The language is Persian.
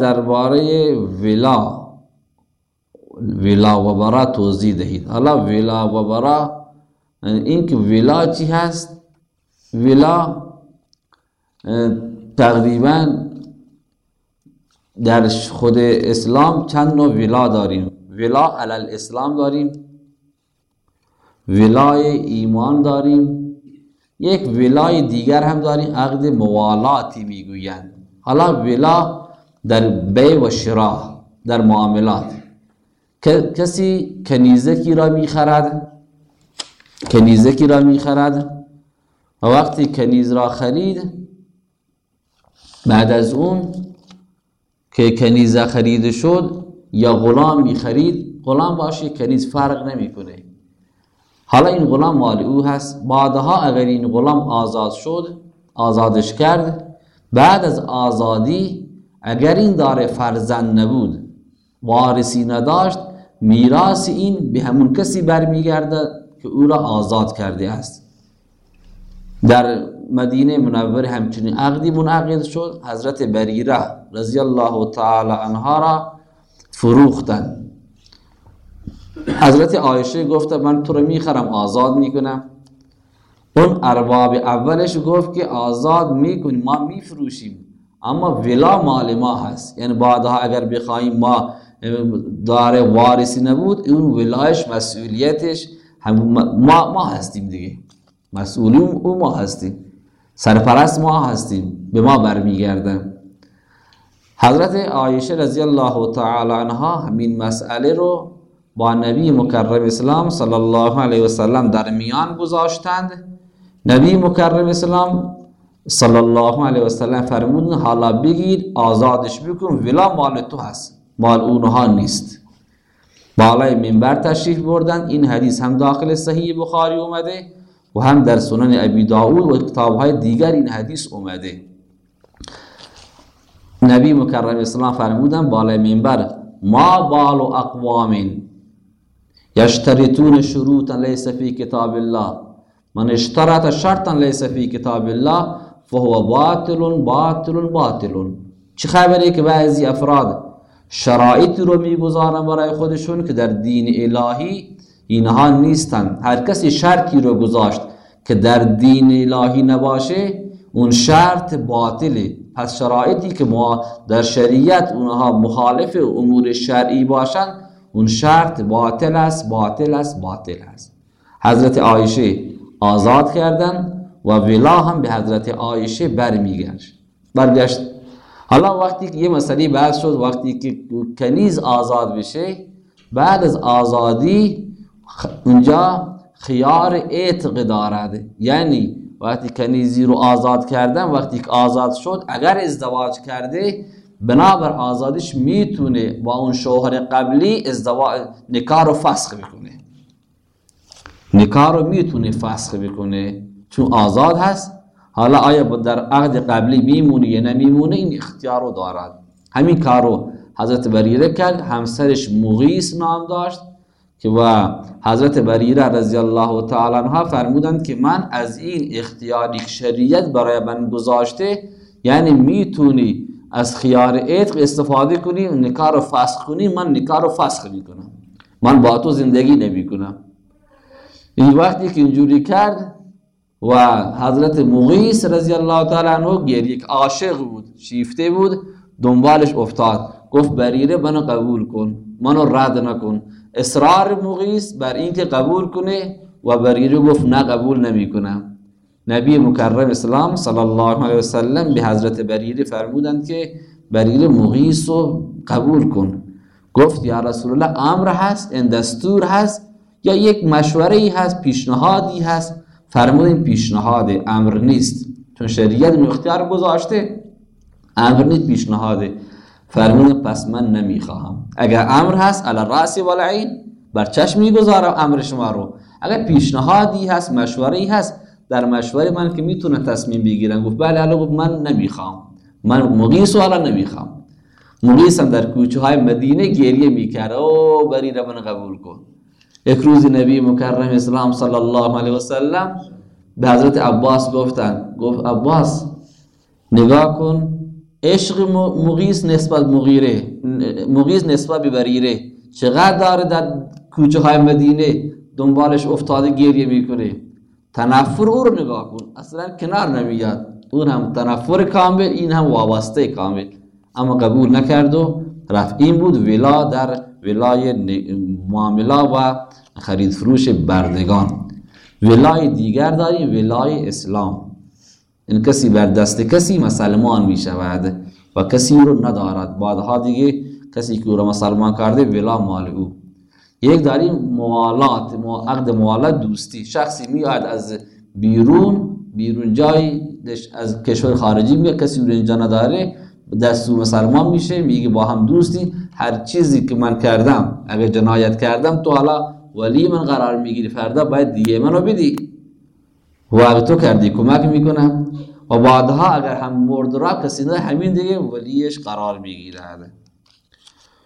درباره ولا ولا و برا توضیح دهید. حالا ولا و برا این که چی هست؟ ولا تقریبا در خود اسلام چند نوع ولا داریم؟ ولا علال اسلام داریم ولای ایمان داریم یک ولای دیگر هم داریم عقد موالاتی می‌گویند. حالا ولا در بی و شرا در معاملات. کسی کنیزکی را می‌خرد کنیزکی را می‌خرد و وقتی کنیز را خرید بعد از اون که کنیزه خرید شد یا غلام می‌خرید غلام باشه کنیز فرق نمی‌کنه. حالا این غلام مال او هست. بعدها اگر این غلام آزاد شد آزادش کرد بعد از آزادی اگر این داره فرزند نبود وارثی نداشت میراث این به همون کسی برمیگرده که او را آزاد کرده است. در مدینه منور همچنین عقدی منعقد شد حضرت بریره رضی الله تعالی عنها را فروختن حضرت عایشه گفت من تو رو می‌خرم آزاد می‌کنم. اون ارباب اولش گفت که آزاد می‌کنیم ما میفروشیم. اما ولا مال ما هست یعنی بعدها اگر بخوایم ما داره وارثی نبود اون ولایش مسئولیتش ما, ما هستیم دیگه مسئولی او ما هستیم سرپرست ما هستیم به ما برمیگردن حضرت عایشه رضی الله تعالی عنها همین مسئله رو با نبی مکرم اسلام صلی الله علیه و سلم در میان گذاشتند نبی مکرم اسلام صلی الله علیه و سلم فرمودن حالا بگیر آزادش بکن ولا مال تو هست. مال اونها نیست. بالای منبر تشریف بردن. این حدیث هم داخل صحیح بخاری اومده و هم در سنن ابی داود و کتابهای دیگر این حدیث اومده. نبی مکرم اسلام فرمودن بالای منبر ما بال اقوام یشترطون شروطا لیس فی کتاب الله. من اشترط شرطا لیس فی کتاب الله فهو باطل باطل باطل. چه خبره که بعضی افراد شرایطی رو می‌گذارن برای خودشون که در دین الهی اینها نیستن. هر کسی شرطی رو گذاشت که در دین الهی نباشه اون شرط باطله. پس شرایطی که ما در شریعت اونها مخالف امور شرعی باشن اون شرط باطل است باطل است باطل است. حضرت عایشه آزاد کردن. و ولا هم به حضرت عایشه برمیگشت. برگشت. حالا وقتی که یه مسئله بحث شد وقتی که کنیز آزاد بشه بعد از آزادی اونجا خیار اعتق دارد. یعنی وقتی کنیزی رو آزاد کردن وقتی که آزاد شد اگر ازدواج کرده بنابر آزادیش می‌تونه با اون شوهر قبلی ازدواج نکاح رو فسخ بکنه. نکاح رو می‌تونه فسخ بکنه. چون آزاد هست. حالا آیا در عقد قبلی میمونه یا نمیمونه؟ این اختیار رو دارد. همین کار رو حضرت بریره کرد. همسرش مغیس نام داشت که و حضرت بریره رضی الله تعالی عنها فرمودند که من از این اختیاری شریعت برای من گذاشته یعنی می‌تونی از خیار عتق استفاده کنی نکاح رو فسخ کنی من نکاح رو فسخ می‌کنم. من با تو زندگی نمی کنم این وقتی که اینجوری کرد و حضرت مغیس رضی الله تعالی عنه یک عاشق بود شیفته بود دنبالش افتاد. گفت بریره منو قبول کن منو رد نکن. اصرار مغیس بر اینکه قبول کنه و بریره گفت نه قبول نمی کنم. نبی مکرم اسلام صلی الله علیه وسلم به حضرت بریره فرمودند که بریره مغیس رو قبول کن. گفت یا رسول الله امر هست این دستور هست یا یک مشوره هست پیشنهادی هست؟ فرمود این پیشنهاد امر نیست. چون شریعت اختیار گذاشته امر نیست پیشنهاده فرمود پس من نمی‌خواهم. اگر امر هست علی راسی و العین بر چشم می‌گذارم امر شما رو. اگر پیشنهادی هست مشوره هست در مشوره من که می‌تونه تصمیم بگیرن گفت بله الان گفت من نمی‌خوام من مقیس والا نمی‌خوام مقیس در کوچه های مدینه گریه می‌کرد. او بریره من قبول کن. یک روز نبی مکرم اسلام صلی الله علیه و سلم به حضرت عباس گفتن گفت عباس نگاه کن عشق مغیس نسبت مغیره مغیس نسبت به بریره. چقدر داره در کوچه های مدینه دنبالش افتاده گریه می‌کنه. تنفر او رو نگاه کن. اصلا کنار نمیاد. اون هم تنفر کامل این هم وابسته کامل. اما قبول نکرد و رفت. این بود ولا در ولای معاملا و خرید فروش بردگان. ولای دیگر داریم ولای اسلام. این کسی بر دست کسی مسلمان می شود و کسی رو ندارد. بعدها دیگه کسی که را مسلمان کرده ولا مال او. یک داریم موالات عقد موالات دوستی. شخصی میاد از بیرون بیرون جای از کشور خارجی میاد. کسی رو اینجا نداره دستور مسلمان میشه میگه با هم دوستی. هر چیزی که من کردم اگر جنایت کردم تو حالا ولی من قرار می‌گیری فردا باید دیگه منو بدی. و اگر تو کردی کمک می‌کنم و بعدها اگر هم مرد را کسی نه همین دیگه ولیش قرار می‌گیره